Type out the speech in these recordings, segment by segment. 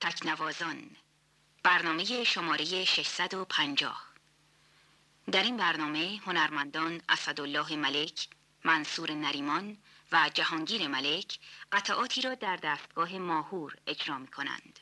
تکنوازان برنامه شماره 650 در این برنامه هنرمندان اسدالله ملک، منصور نریمان و جهانگیر ملک قطعاتی را در دستگاه ماهور اجرا می کنند.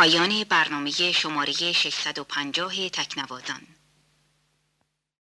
پایان برنامه شماره 650 تکنوازان